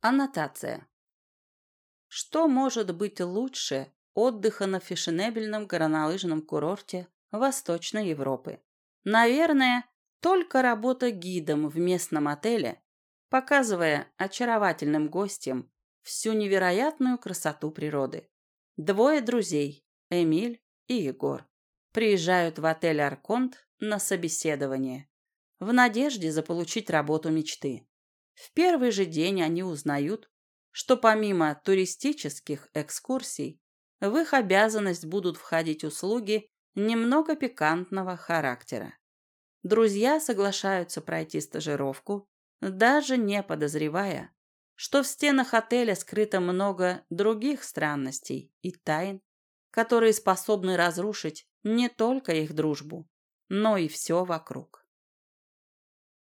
Аннотация. Что может быть лучше отдыха на фешенебельном горнолыжном курорте Восточной Европы? Наверное, только работа гидом в местном отеле, показывая очаровательным гостям всю невероятную красоту природы. Двое друзей, Эмиль и Егор, приезжают в отель «Арконт» на собеседование в надежде заполучить работу мечты. В первый же день они узнают, что помимо туристических экскурсий в их обязанность будут входить услуги немного пикантного характера. Друзья соглашаются пройти стажировку, даже не подозревая, что в стенах отеля скрыто много других странностей и тайн, которые способны разрушить не только их дружбу, но и все вокруг.